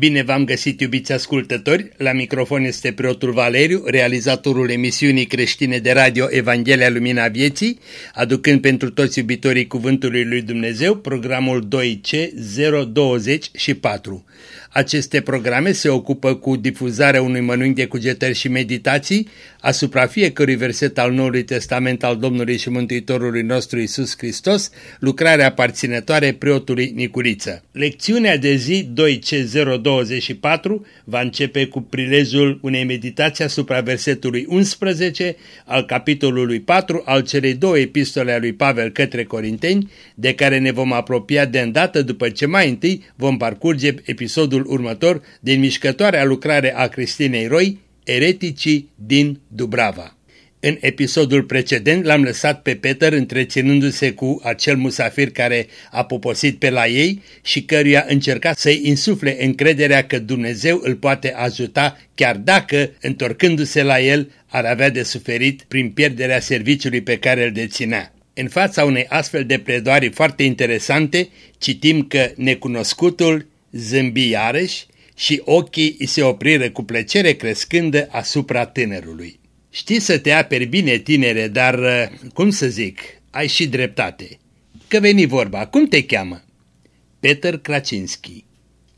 Bine v-am găsit, iubiți ascultători! La microfon este preotul Valeriu, realizatorul emisiunii creștine de radio Evanghelia Lumina Vieții, aducând pentru toți iubitorii Cuvântului Lui Dumnezeu programul 2C 024. Aceste programe se ocupă cu difuzarea unui mănânc de cugetări și meditații asupra fiecărui verset al Noului Testament al Domnului și Mântuitorului nostru Isus Hristos, lucrarea aparținătoare preotului Nicuriță. Lecțiunea de zi 2C024 va începe cu prilejul unei meditații asupra versetului 11 al capitolului 4 al celei două epistole a lui Pavel către Corinteni, de care ne vom apropia de îndată după ce mai întâi vom parcurge episodul episodul următor din mișcătoarea lucrare a Cristinei Roy, Ereticii din Dubrava. În episodul precedent l-am lăsat pe Peter întreținându-se cu acel musafir care a poposit pe la ei și căruia încerca să-i insufle încrederea că Dumnezeu îl poate ajuta chiar dacă, întorcându-se la el, ar avea de suferit prin pierderea serviciului pe care îl deținea. În fața unei astfel de predoare foarte interesante, citim că necunoscutul zâmbi iarăși și ochii îi se opriră cu plăcere crescândă asupra tânărului. Știi să te aperi bine, tinere, dar, uh, cum să zic, ai și dreptate. Că veni vorba, cum te cheamă? Peter Kracinski.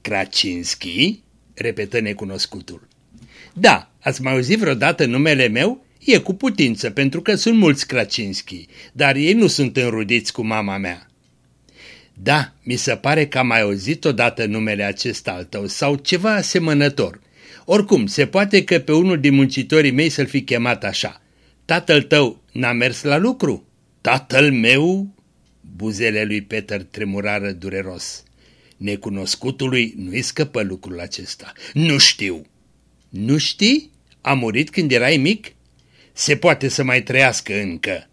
Kracinski? repetă necunoscutul. Da, ați mai auzit vreodată numele meu? E cu putință, pentru că sunt mulți Kracinski, dar ei nu sunt înrudiți cu mama mea. Da, mi se pare că am mai auzit odată numele acesta al tău sau ceva asemănător. Oricum, se poate că pe unul din muncitorii mei să-l fi chemat așa. Tatăl tău n-a mers la lucru? Tatăl meu? Buzele lui Peter tremurară dureros. Necunoscutului nu-i scăpă lucrul acesta. Nu știu. Nu știi? A murit când erai mic? Se poate să mai trăiască încă.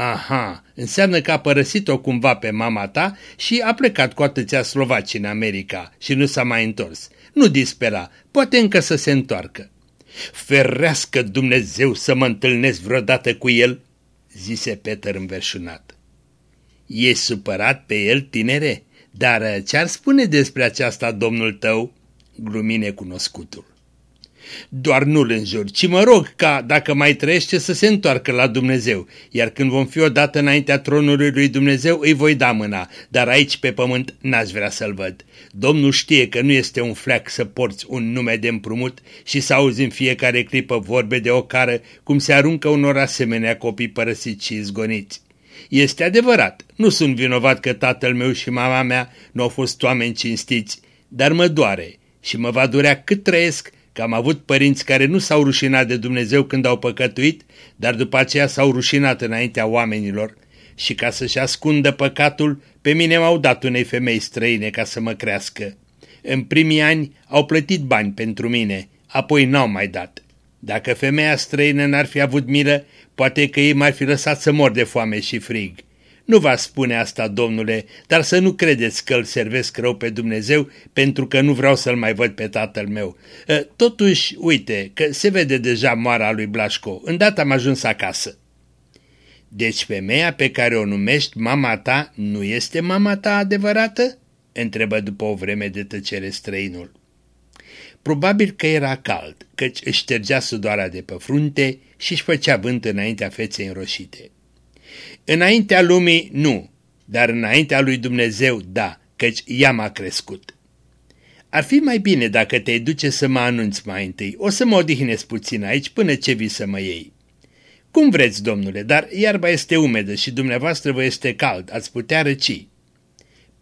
Aha, înseamnă că a părăsit-o cumva pe mama ta și a plecat cu atâția slovaci în America și nu s-a mai întors. Nu dispera, poate încă să se întoarcă. Ferească Dumnezeu să mă întâlnesc vreodată cu el, zise Peter înverșunat. E supărat pe el, tinere? Dar ce-ar spune despre aceasta domnul tău? Glumine cunoscutul. Doar nu-l înjur, ci mă rog ca, dacă mai trăiește, să se întoarcă la Dumnezeu, iar când vom fi odată înaintea tronului lui Dumnezeu, îi voi da mâna, dar aici pe pământ n-aș vrea să-l văd. Domnul știe că nu este un fleac să porți un nume de împrumut și să auzi în fiecare clipă vorbe de ocară, cum se aruncă unor asemenea copii părăsiți și izgoniți. Este adevărat, nu sunt vinovat că tatăl meu și mama mea nu au fost oameni cinstiți, dar mă doare și mă va durea cât trăiesc că am avut părinți care nu s-au rușinat de Dumnezeu când au păcătuit, dar după aceea s-au rușinat înaintea oamenilor și ca să-și ascundă păcatul, pe mine m-au dat unei femei străine ca să mă crească. În primii ani au plătit bani pentru mine, apoi n-au mai dat. Dacă femeia străină n-ar fi avut milă, poate că ei m-ar fi lăsat să mor de foame și frig. Nu va spune asta, domnule, dar să nu credeți că îl servesc rău pe Dumnezeu pentru că nu vreau să-l mai văd pe tatăl meu. Totuși, uite, că se vede deja moara lui Blașco. Îndată am ajuns acasă. Deci femeia pe care o numești mama ta nu este mama ta adevărată? Întrebă după o vreme de tăcere străinul. Probabil că era cald, căci își ștergea sudoarea de pe frunte și își făcea vânt înaintea feței înroșite. Înaintea lumii nu, dar înaintea lui Dumnezeu da, căci ea m-a crescut. Ar fi mai bine dacă te duce să mă anunți mai întâi. O să mă odihnesc puțin aici până ce vii să mă iei. Cum vreți, domnule, dar iarba este umedă și dumneavoastră vă este cald, ați putea răci.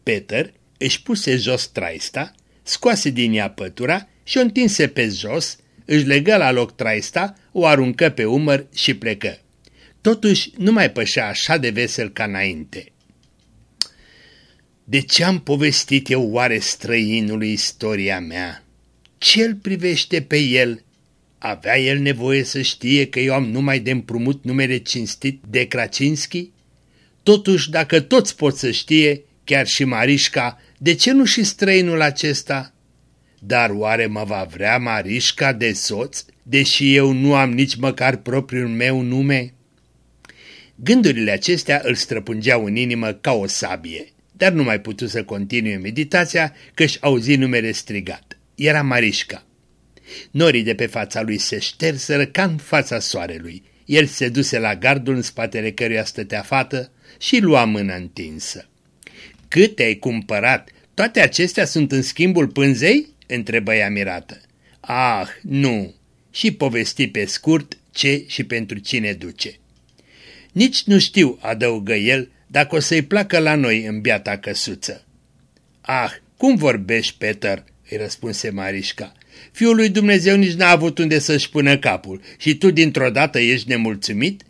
Peter își puse jos traista, scoase din ea pătura și o întinse pe jos, își legă la loc traista, o aruncă pe umăr și plecă. Totuși nu mai pășea așa de vesel ca înainte. De ce am povestit eu oare străinului istoria mea? Ce îl privește pe el? Avea el nevoie să știe că eu am numai de împrumut numele cinstit de Kracinski? Totuși, dacă toți pot să știe, chiar și Marișca, de ce nu și străinul acesta? Dar oare mă va vrea Marișca de soț, deși eu nu am nici măcar propriul meu nume? Gândurile acestea îl străpungeau în inimă ca o sabie, dar nu mai putu să continue meditația că-și auzi numele strigat. era Marișca. Norii de pe fața lui se șterseră ca în fața soarelui. El se duse la gardul în spatele căruia stătea fată și lua mâna întinsă. Cât ai cumpărat? Toate acestea sunt în schimbul pânzei?" întrebă ea mirată. Ah, nu!" Și povesti pe scurt ce și pentru cine duce. Nici nu știu, adăugă el, dacă o să-i placă la noi în biata căsuță. Ah, cum vorbești, Peter?" îi răspunse Marișca. Fiul lui Dumnezeu nici n-a avut unde să-și pună capul și tu dintr-o dată ești nemulțumit?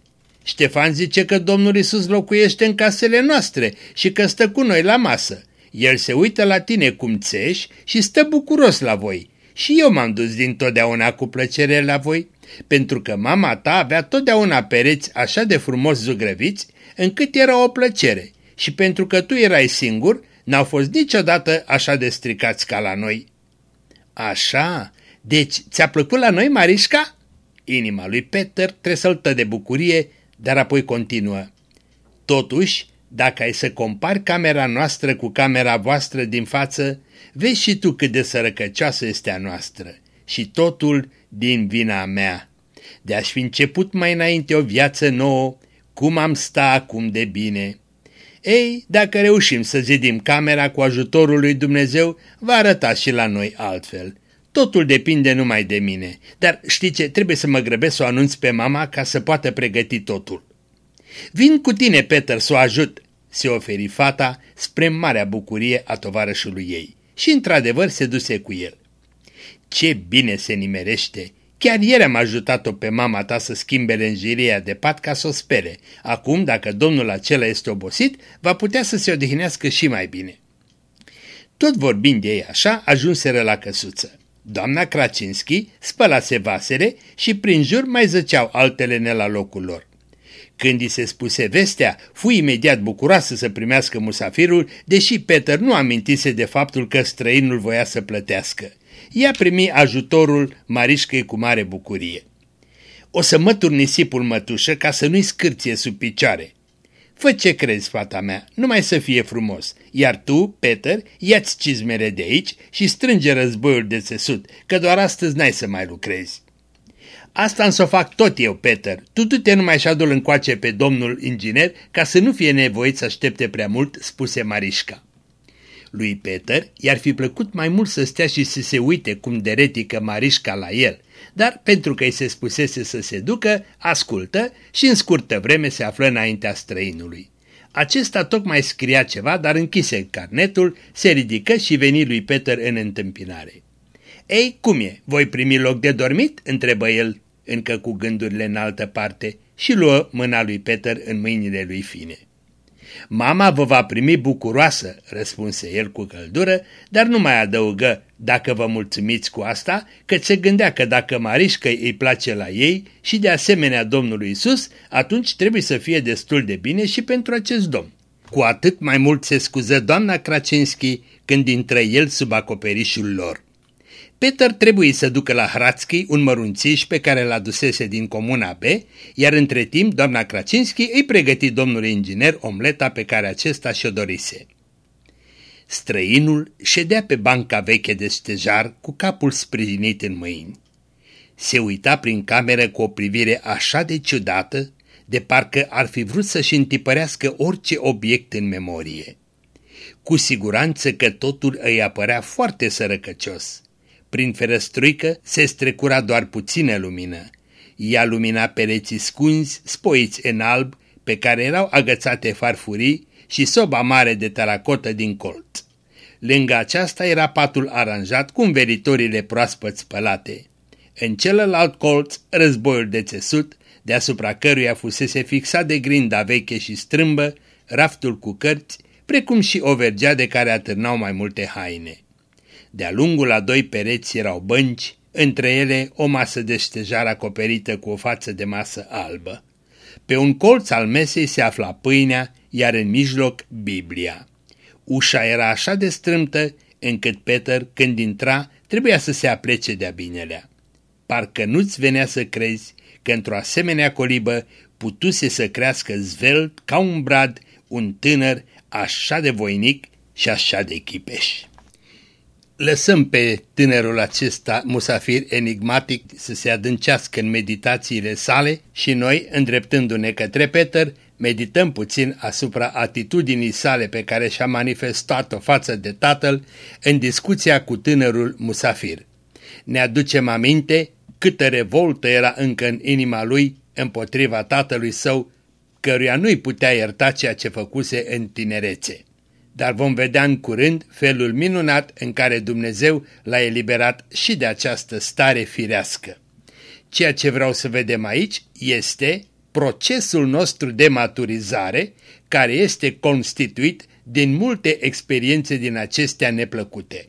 Ștefan zice că Domnul Isus locuiește în casele noastre și că stă cu noi la masă. El se uită la tine cum țeși și stă bucuros la voi. Și eu m-am dus dintotdeauna cu plăcere la voi, pentru că mama ta avea totdeauna pereți așa de frumos zugrăviți, încât era o plăcere. Și pentru că tu erai singur, n-au fost niciodată așa de stricați ca la noi. Așa? Deci ți-a plăcut la noi, Marișca? Inima lui Peter tresăltă de bucurie, dar apoi continuă. Totuși, dacă ai să compari camera noastră cu camera voastră din față, vezi și tu cât de sărăcăcioasă este a noastră și totul din vina mea. De aș fi început mai înainte o viață nouă, cum am sta acum de bine. Ei, dacă reușim să zidim camera cu ajutorul lui Dumnezeu, va arăta și la noi altfel. Totul depinde numai de mine, dar știi ce, trebuie să mă grăbesc să o anunț pe mama ca să poată pregăti totul. Vin cu tine, Peter, să o ajut, se oferi fata spre marea bucurie a tovarășului ei. Și într-adevăr se duse cu el. Ce bine se nimerește! Chiar ieri am ajutat-o pe mama ta să schimbe lenjeria de pat ca să o spere. Acum, dacă domnul acela este obosit, va putea să se odihnească și mai bine. Tot vorbind de ei așa, ajunseră la căsuță. Doamna Kracinski spălase vasele și prin jur mai zăceau altele ne la locul lor. Când i se spuse vestea, fu imediat bucuroasă să primească musafirul, deși Peter nu amintise de faptul că străinul voia să plătească. Ea primi ajutorul Marișcăi cu mare bucurie. O să mătur nisipul mătușă ca să nu-i scârție sub picioare. Fă ce crezi, fata mea, numai să fie frumos, iar tu, Peter, ia-ți cizmere de aici și strânge războiul de țesut, că doar astăzi n-ai să mai lucrezi. Asta însă o fac tot eu, Peter. Tu du-te numai și adul încoace pe domnul inginer ca să nu fie nevoit să aștepte prea mult, spuse Marișca. Lui Peter i-ar fi plăcut mai mult să stea și să se uite cum deretică Marișca la el, dar pentru că îi se spusese să se ducă, ascultă și în scurtă vreme se află înaintea străinului. Acesta tocmai scria ceva, dar închise carnetul, se ridică și veni lui Peter în întâmpinare. Ei, cum e? Voi primi loc de dormit?" întrebă el încă cu gândurile în altă parte, și luă mâna lui Peter în mâinile lui fine. Mama vă va primi bucuroasă, răspunse el cu căldură, dar nu mai adăugă, dacă vă mulțumiți cu asta, că se gândea că dacă Marișcă îi place la ei și de asemenea Domnului Isus, atunci trebuie să fie destul de bine și pentru acest domn. Cu atât mai mult se scuză doamna Kracinski când intră el sub acoperișul lor. Peter trebuie să ducă la Hrațchi un mărunțiș pe care l adusese din comuna B, iar între timp doamna Kracinski îi pregăti domnului inginer omleta pe care acesta și-o dorise. Străinul ședea pe banca veche de stejar cu capul sprijinit în mâini. Se uita prin cameră cu o privire așa de ciudată, de parcă ar fi vrut să-și întipărească orice obiect în memorie. Cu siguranță că totul îi apărea foarte sărăcăcios prin ferăstruică se strecura doar puțină lumină. Ea lumina pereții scunzi, spoiți în alb, pe care erau agățate farfurii și soba mare de teracotă din colț. Lângă aceasta era patul aranjat cu înveritorile proaspăt spălate. În celălalt colț, războiul de țesut, deasupra căruia fusese fixat de grinda veche și strâmbă, raftul cu cărți, precum și o vergea de care atârnau mai multe haine. De-a lungul a doi pereți erau bănci, între ele o masă de ștejar acoperită cu o față de masă albă. Pe un colț al mesei se afla pâinea, iar în mijloc Biblia. Ușa era așa de strâmtă încât Peter, când intra, trebuia să se aplece de-a binelea. Parcă nu-ți venea să crezi că într-o asemenea colibă putuse să crească zvelt ca un brad un tânăr așa de voinic și așa de chipeș. Lăsăm pe tânărul acesta musafir enigmatic să se adâncească în meditațiile sale și noi, îndreptându-ne către Peter, medităm puțin asupra atitudinii sale pe care și-a manifestat-o față de tatăl în discuția cu tânărul musafir. Ne aducem aminte câtă revoltă era încă în inima lui împotriva tatălui său, căruia nu-i putea ierta ceea ce făcuse în tinerețe dar vom vedea în curând felul minunat în care Dumnezeu l-a eliberat și de această stare firească. Ceea ce vreau să vedem aici este procesul nostru de maturizare, care este constituit din multe experiențe din acestea neplăcute.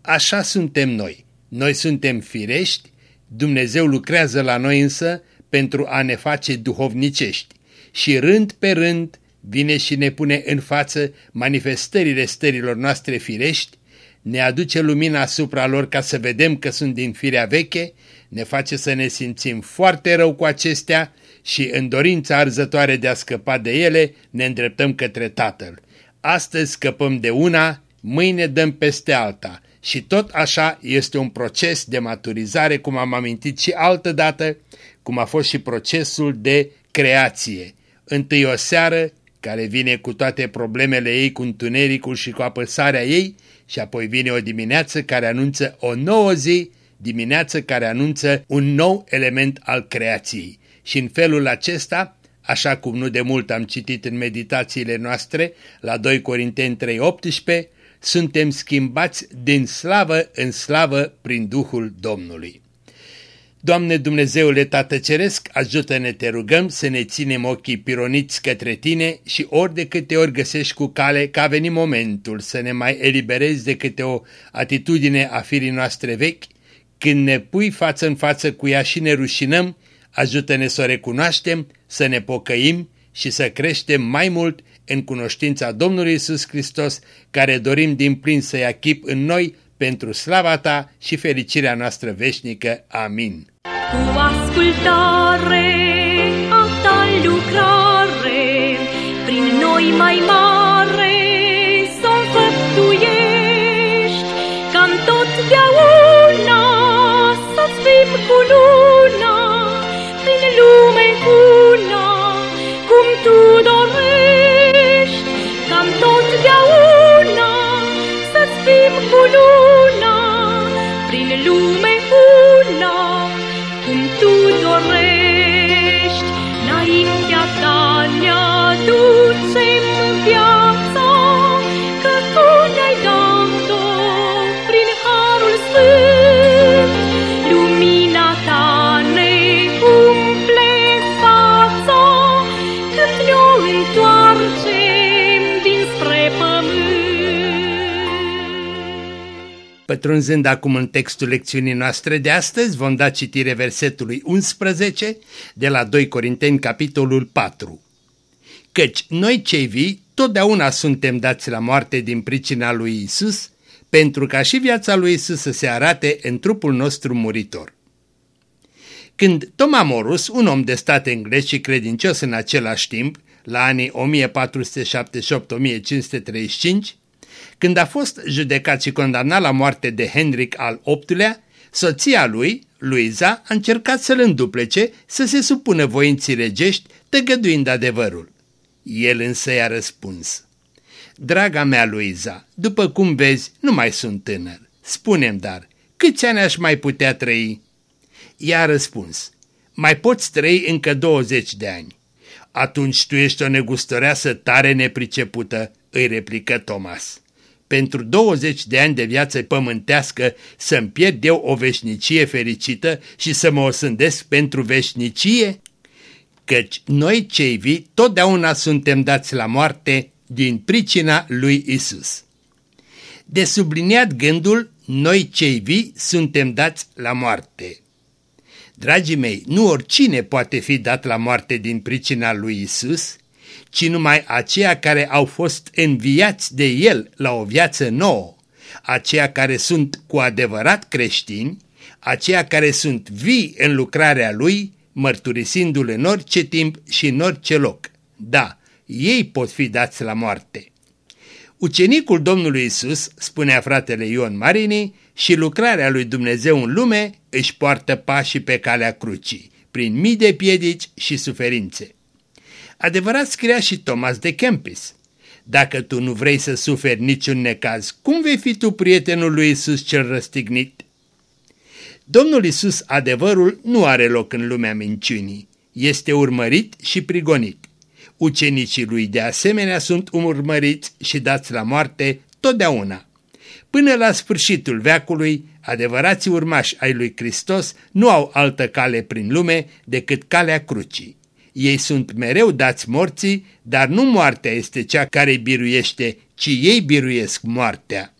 Așa suntem noi. Noi suntem firești, Dumnezeu lucrează la noi însă pentru a ne face duhovnicești și rând pe rând vine și ne pune în față manifestările stărilor noastre firești, ne aduce lumina asupra lor ca să vedem că sunt din firea veche, ne face să ne simțim foarte rău cu acestea și în dorința arzătoare de a scăpa de ele ne îndreptăm către Tatăl. Astăzi scăpăm de una, mâine dăm peste alta și tot așa este un proces de maturizare, cum am amintit și altă dată, cum a fost și procesul de creație. Întâi o seară, care vine cu toate problemele ei, cu întunericul și cu apăsarea ei, și apoi vine o dimineață care anunță o nouă zi, dimineață care anunță un nou element al creației. Și în felul acesta, așa cum nu de mult am citit în meditațiile noastre, la 2 Corinteni 3.18, suntem schimbați din slavă în slavă prin Duhul Domnului. Doamne Dumnezeule Tată Ceresc, ajută-ne, te rugăm, să ne ținem ochii pironiți către Tine și ori de câte ori găsești cu cale că a venit momentul să ne mai eliberezi de câte o atitudine a firii noastre vechi, când ne pui față în față cu ea și ne rușinăm, ajută-ne să o recunoaștem, să ne pocăim și să creștem mai mult în cunoștința Domnului Isus Hristos, care dorim din plin să ia chip în noi pentru slava ta și fericirea noastră veșnică. Amin. Cu ascultare a ta lucrare, prin noi mai mare să făptuiești, cam totdeauna să-ți fim cu luna, prin lume una, cum tu dorești, cam totdeauna să-ți fim cu luna. Pătrunzând acum în textul lecțiunii noastre de astăzi, vom da citire versetului 11 de la 2 Corinteni, capitolul 4. Căci noi cei vii totdeauna suntem dați la moarte din pricina lui Isus, pentru ca și viața lui Isus să se arate în trupul nostru muritor. Când Toma Morus, un om de stat englez și credincios în același timp, la anii 1478-1535, când a fost judecat și condamnat la moarte de Henric al VIII-lea, soția lui, Luiza, a încercat să-l înduplece să se supună voinții regești, tăgăduind adevărul. El însă i-a răspuns. Draga mea, Luiza, după cum vezi, nu mai sunt tânăr. Spunem dar, câți ani aș mai putea trăi? Ea a răspuns, mai poți trăi încă 20 de ani. Atunci tu ești o negustăreasă tare nepricepută, îi replică Thomas pentru 20 de ani de viață pământească să-mi pierd eu o veșnicie fericită și să mă osândesc pentru veșnicie? Căci noi cei vii totdeauna suntem dați la moarte din pricina lui Isus. De subliniat gândul, noi cei vii suntem dați la moarte. Dragii mei, nu oricine poate fi dat la moarte din pricina lui Isus, ci numai aceia care au fost înviați de El la o viață nouă, aceia care sunt cu adevărat creștini, aceia care sunt vii în lucrarea Lui, mărturisindu-l în orice timp și în orice loc. Da, ei pot fi dați la moarte. Ucenicul Domnului Isus, spunea fratele Ion Marini, și lucrarea lui Dumnezeu în lume își poartă pașii pe calea crucii, prin mii de piedici și suferințe. Adevărat scria și Thomas de Kempis. Dacă tu nu vrei să suferi niciun necaz, cum vei fi tu prietenul lui Isus cel răstignit? Domnul Isus, adevărul, nu are loc în lumea minciunii. Este urmărit și prigonit. Ucenicii lui de asemenea sunt urmăriți și dați la moarte totdeauna. Până la sfârșitul veacului, adevărații urmași ai lui Hristos nu au altă cale prin lume decât calea crucii. Ei sunt mereu dați morții, dar nu moartea este cea care biruiește, ci ei biruiesc moartea.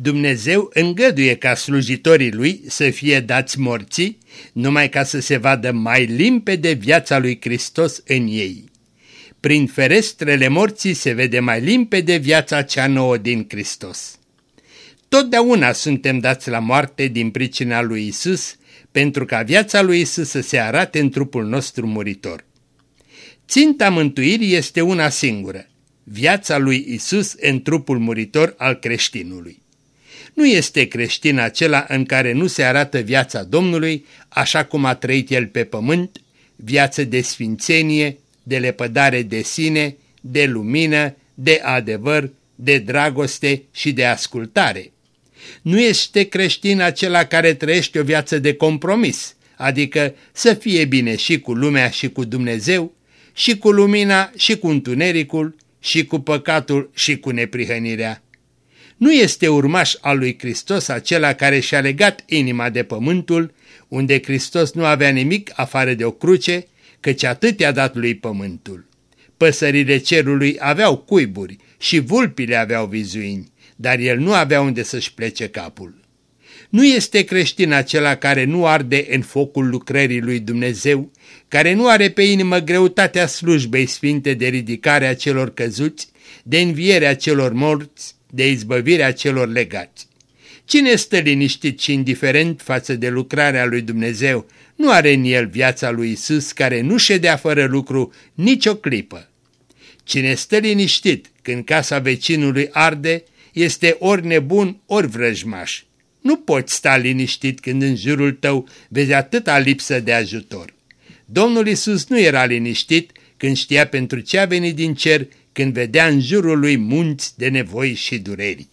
Dumnezeu îngăduie ca slujitorii lui să fie dați morții, numai ca să se vadă mai limpede viața lui Hristos în ei. Prin ferestrele morții se vede mai limpede viața cea nouă din Hristos. Totdeauna suntem dați la moarte din pricina lui Isus, pentru ca viața lui Isus să se arate în trupul nostru muritor. Ținta mântuirii este una singură, viața lui Isus în trupul muritor al creștinului. Nu este creștin acela în care nu se arată viața Domnului așa cum a trăit el pe pământ, viață de sfințenie, de lepădare de sine, de lumină, de adevăr, de dragoste și de ascultare. Nu este creștin acela care trăiește o viață de compromis, adică să fie bine și cu lumea și cu Dumnezeu, și cu lumina și cu întunericul, și cu păcatul și cu neprihănirea. Nu este urmaș al lui Hristos acela care și-a legat inima de pământul, unde Hristos nu avea nimic afară de o cruce, căci atât i-a dat lui pământul. Păsările cerului aveau cuiburi și vulpile aveau vizuini, dar el nu avea unde să-și plece capul. Nu este creștin acela care nu arde în focul lucrării lui Dumnezeu, care nu are pe inimă greutatea slujbei sfinte de ridicarea celor căzuți, de învierea celor morți, de izbăvirea celor legați. Cine stă liniștit și indiferent față de lucrarea lui Dumnezeu, nu are în el viața lui Isus care nu ședea fără lucru nicio clipă. Cine stă liniștit când casa vecinului arde, este ori nebun, ori vrăjmaș. Nu poți sta liniștit când în jurul tău vezi atâta lipsă de ajutor. Domnul Isus nu era liniștit când știa pentru ce a venit din cer, când vedea în jurul lui munți de nevoi și dureri.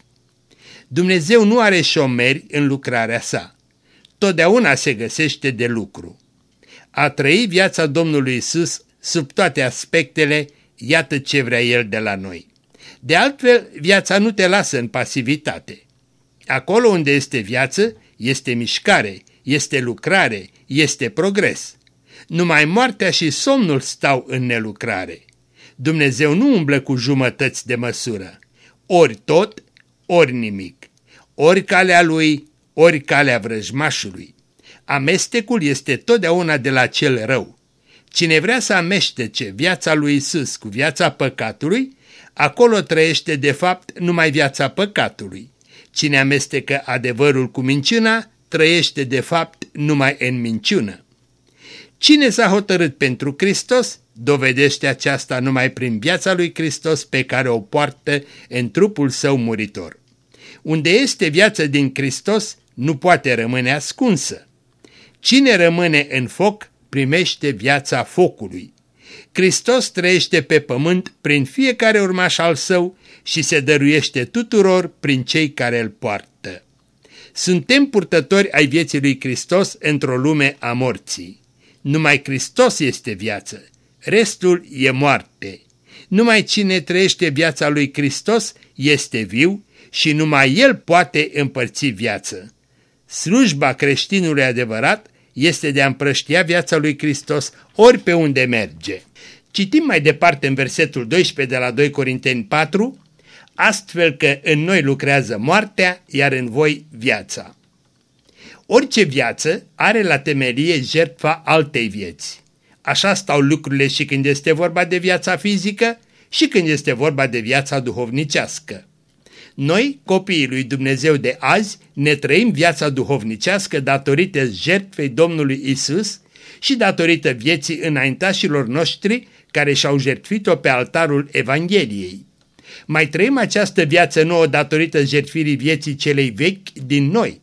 Dumnezeu nu are șomeri în lucrarea sa. Totdeauna se găsește de lucru. A trăi viața Domnului Isus sub toate aspectele, iată ce vrea El de la noi. De altfel, viața nu te lasă în pasivitate. Acolo unde este viață, este mișcare, este lucrare, este progres. Numai moartea și somnul stau în nelucrare. Dumnezeu nu umblă cu jumătăți de măsură. Ori tot, ori nimic. Ori calea lui, ori calea vrăjmașului. Amestecul este totdeauna de la cel rău. Cine vrea să amestece viața lui Isus cu viața păcatului, acolo trăiește de fapt numai viața păcatului. Cine amestecă adevărul cu minciuna, trăiește de fapt numai în minciună. Cine s-a hotărât pentru Hristos, dovedește aceasta numai prin viața lui Hristos pe care o poartă în trupul său muritor. Unde este viața din Hristos, nu poate rămâne ascunsă. Cine rămâne în foc, primește viața focului. Hristos trăiește pe pământ prin fiecare urmaș al său și se dăruiește tuturor prin cei care îl poartă. Suntem purtători ai vieții lui Hristos într-o lume a morții. Numai Hristos este viață, restul e moarte. Numai cine trăiește viața lui Hristos este viu și numai El poate împărți viață. Slujba creștinului adevărat este de a împrăștia viața lui Hristos ori pe unde merge. Citim mai departe în versetul 12 de la 2 Corinteni 4, astfel că în noi lucrează moartea, iar în voi viața. Orice viață are la temelie jertfa altei vieți. Așa stau lucrurile și când este vorba de viața fizică și când este vorba de viața duhovnicească. Noi, copiii lui Dumnezeu de azi, ne trăim viața duhovnicească datorită jertfei Domnului Isus și datorită vieții înaintașilor noștri care și-au jertfit-o pe altarul Evangheliei. Mai trăim această viață nouă datorită jertfirii vieții celei vechi din noi.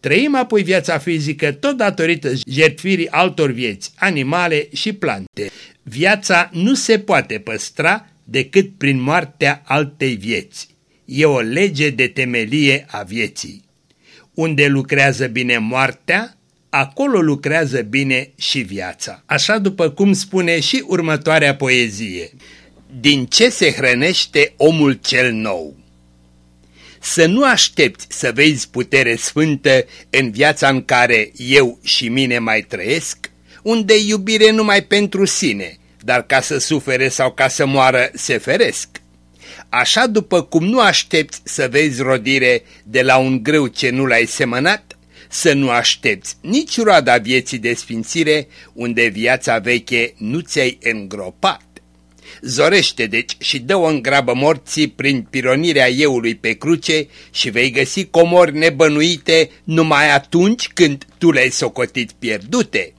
Trăim apoi viața fizică tot datorită jertfirii altor vieți, animale și plante. Viața nu se poate păstra decât prin moartea altei vieți. E o lege de temelie a vieții. Unde lucrează bine moartea, acolo lucrează bine și viața. Așa după cum spune și următoarea poezie. Din ce se hrănește omul cel nou? Să nu aștepți să vezi putere sfântă în viața în care eu și mine mai trăiesc, unde iubire numai pentru sine, dar ca să sufere sau ca să moară se feresc. Așa după cum nu aștepți să vezi rodire de la un grâu ce nu l-ai semănat, să nu aștepți nici roada vieții de sfințire unde viața veche nu ți-ai îngropat. Zorește deci și dă-o în grabă morții prin pironirea euului pe cruce și vei găsi comori nebănuite numai atunci când tu le-ai socotit pierdute.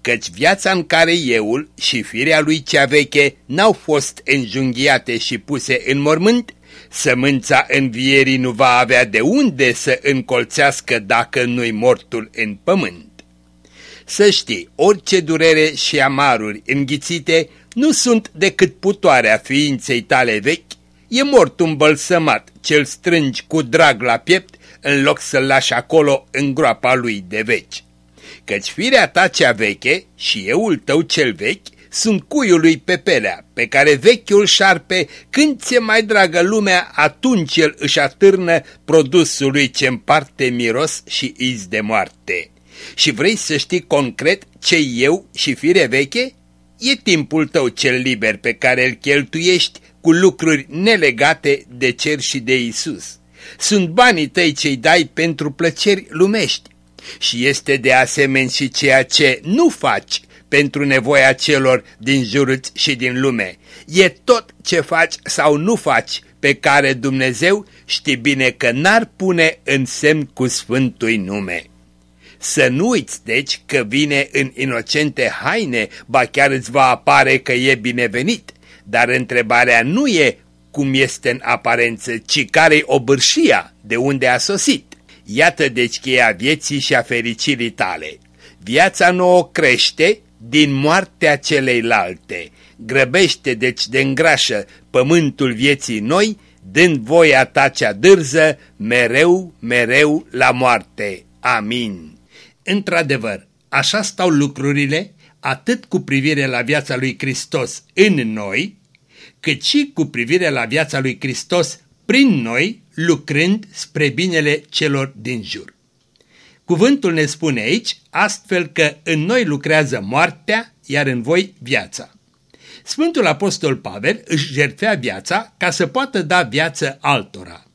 Căci viața în care euul și firea lui cea veche n-au fost înjunghiate și puse în mormânt, sămânța învierii nu va avea de unde să încolțească dacă nu-i mortul în pământ. Să știi, orice durere și amaruri înghițite nu sunt decât putoarea ființei tale vechi, e mort un bălsămat ce-l strângi cu drag la piept în loc să-l lași acolo în groapa lui de veci. Căci firea ta cea veche și euul tău cel vechi sunt cuiul lui pe pelea, pe care vechiul șarpe, când ți mai dragă lumea, atunci el își atârnă produsul lui ce împarte miros și iz de moarte. Și vrei să știi concret ce eu și fire veche? E timpul tău cel liber pe care îl cheltuiești cu lucruri nelegate de cer și de Isus. Sunt banii tăi ce-i dai pentru plăceri lumești. Și este de asemenea și ceea ce nu faci pentru nevoia celor din jurul și din lume. E tot ce faci sau nu faci pe care Dumnezeu știe bine că n-ar pune în semn cu Sfântul nume. Să nu uiți, deci, că vine în inocente haine, ba chiar îți va apare că e binevenit, dar întrebarea nu e cum este în aparență, ci care-i obârșia, de unde a sosit. Iată deci cheia vieții și a fericirii tale. Viața nouă crește din moartea celeilalte. Grăbește deci de îngrașă pământul vieții noi, dând voia ta cea dârză, mereu, mereu la moarte. Amin. Într-adevăr, așa stau lucrurile atât cu privire la viața lui Hristos în noi, cât și cu privire la viața lui Hristos prin noi, lucrând spre binele celor din jur. Cuvântul ne spune aici astfel că în noi lucrează moartea, iar în voi viața. Sfântul Apostol Pavel își jertfea viața ca să poată da viață altora.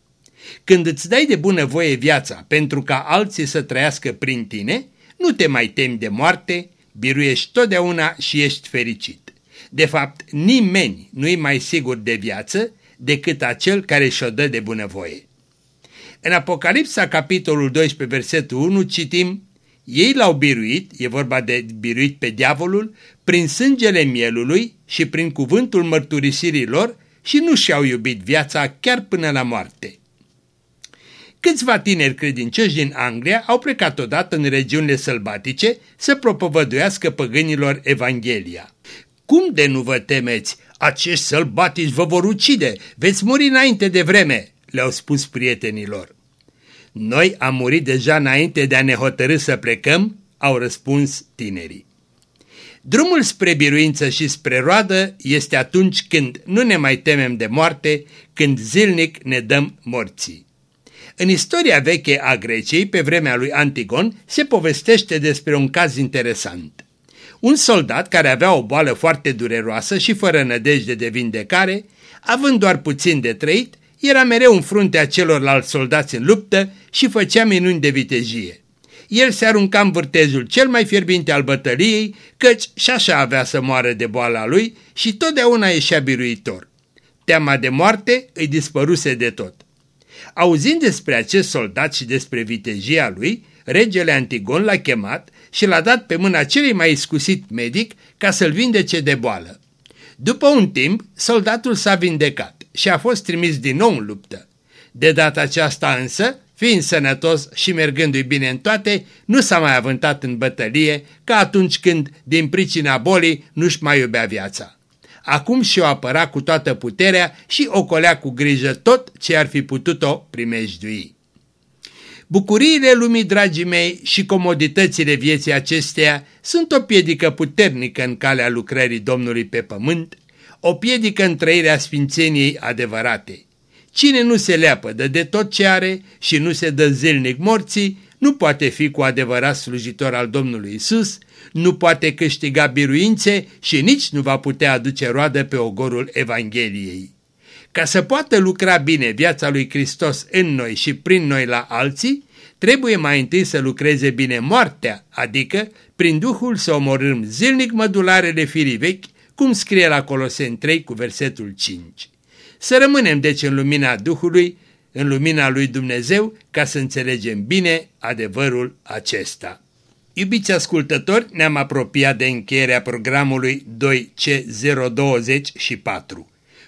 Când îți dai de bună voie viața pentru ca alții să trăiască prin tine, nu te mai temi de moarte, biruiești totdeauna și ești fericit. De fapt, nimeni nu-i mai sigur de viață decât acel care și-o dă de bunăvoie. În Apocalipsa, capitolul 12, versetul 1, citim Ei l-au biruit, e vorba de biruit pe diavolul, prin sângele mielului și prin cuvântul mărturisirii lor și nu și-au iubit viața chiar până la moarte. Câțiva tineri credincioși din Anglia au plecat odată în regiunile sălbatice să propovăduiască păgânilor Evanghelia. Cum de nu vă temeți? Acești sălbatici vă vor ucide, veți muri înainte de vreme, le-au spus prietenilor. Noi am murit deja înainte de a ne hotărâ să plecăm, au răspuns tinerii. Drumul spre biruință și spre roadă este atunci când nu ne mai temem de moarte, când zilnic ne dăm morții. În istoria veche a Greciei, pe vremea lui Antigon, se povestește despre un caz interesant. Un soldat care avea o boală foarte dureroasă și fără nădejde de vindecare, având doar puțin de trăit, era mereu în fruntea celorlalți soldați în luptă și făcea minuni de vitejie. El se arunca în vârtejul cel mai fierbinte al bătăliei, căci și așa avea să moară de boala lui și totdeauna ieșea biruitor. Teama de moarte îi dispăruse de tot. Auzind despre acest soldat și despre vitejia lui, regele Antigon l-a chemat și l-a dat pe mâna celui mai iscusit medic ca să-l vindece de boală. După un timp, soldatul s-a vindecat. și a fost trimis din nou în luptă. De data aceasta însă, fiind sănătos și mergându-i bine în toate, nu s-a mai avântat în bătălie ca atunci când, din pricina bolii, nu-și mai iubea viața. Acum și-o apăra cu toată puterea și ocolea cu grijă tot ce ar fi putut-o primejdui. Bucuriile lumii, dragii mei, și comoditățile vieții acesteia sunt o piedică puternică în calea lucrării Domnului pe pământ, o piedică în trăirea sfințeniei adevărate. Cine nu se leapă de tot ce are și nu se dă zilnic morții, nu poate fi cu adevărat slujitor al Domnului Isus, nu poate câștiga biruințe și nici nu va putea aduce roadă pe ogorul Evangheliei. Ca să poată lucra bine viața lui Hristos în noi și prin noi la alții, trebuie mai întâi să lucreze bine moartea, adică prin Duhul să omorâm zilnic mădularele firii vechi, cum scrie la Coloseni 3 cu versetul 5. Să rămânem deci în lumina Duhului, în lumina lui Dumnezeu, ca să înțelegem bine adevărul acesta. Iubiți ascultători, ne-am apropiat de încheierea programului 2C024.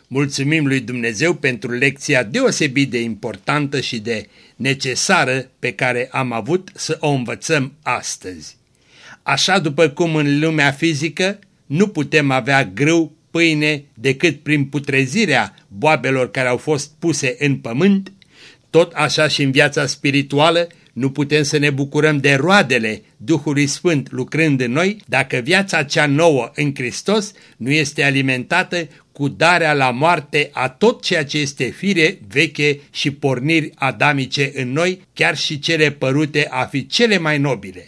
Mulțumim lui Dumnezeu pentru lecția deosebit de importantă și de necesară pe care am avut să o învățăm astăzi. Așa după cum în lumea fizică nu putem avea grâu pâine decât prin putrezirea boabelor care au fost puse în pământ, tot așa și în viața spirituală nu putem să ne bucurăm de roadele Duhului Sfânt lucrând în noi dacă viața cea nouă în Hristos nu este alimentată cu darea la moarte a tot ceea ce este fire veche și porniri adamice în noi, chiar și cele părute a fi cele mai nobile.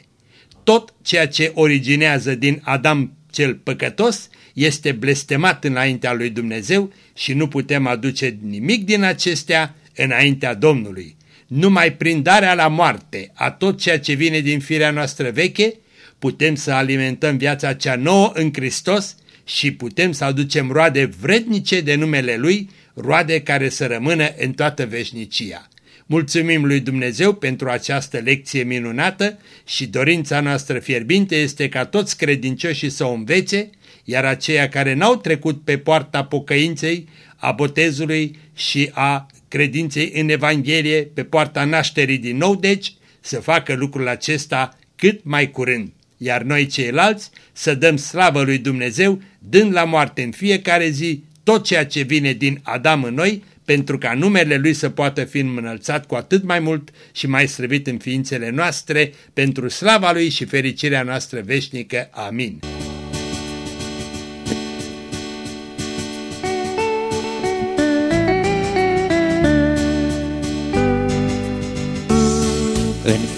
Tot ceea ce originează din Adam cel păcătos este blestemat înaintea lui Dumnezeu și nu putem aduce nimic din acestea înaintea Domnului. Numai prin darea la moarte a tot ceea ce vine din firea noastră veche, putem să alimentăm viața cea nouă în Hristos și putem să aducem roade vrednice de numele Lui, roade care să rămână în toată veșnicia. Mulțumim lui Dumnezeu pentru această lecție minunată și dorința noastră fierbinte este ca toți credincioșii să o învețe, iar aceia care n-au trecut pe poarta pocăinței, a botezului și a credinței în Evanghelie, pe poarta nașterii din nou, deci, să facă lucrul acesta cât mai curând. Iar noi ceilalți să dăm slavă lui Dumnezeu, dând la moarte în fiecare zi tot ceea ce vine din Adam în noi, pentru ca numele Lui să poată fi înălțat cu atât mai mult și mai străvit în ființele noastre, pentru slava Lui și fericirea noastră veșnică. Amin.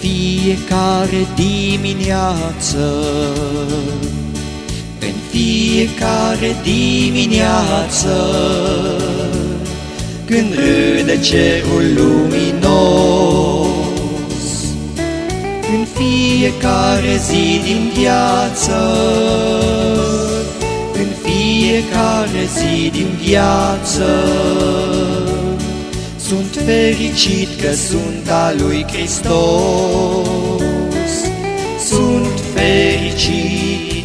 Fiecare dimineață. În fiecare dimineață Când râde cerul luminos. În fiecare zi din viață În fiecare zi din viață sunt fericit că sunt al lui Hristos. Sunt fericit,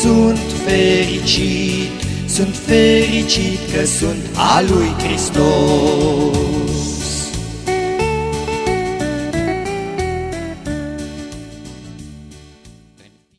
sunt fericit, sunt fericit că sunt al lui Hristos.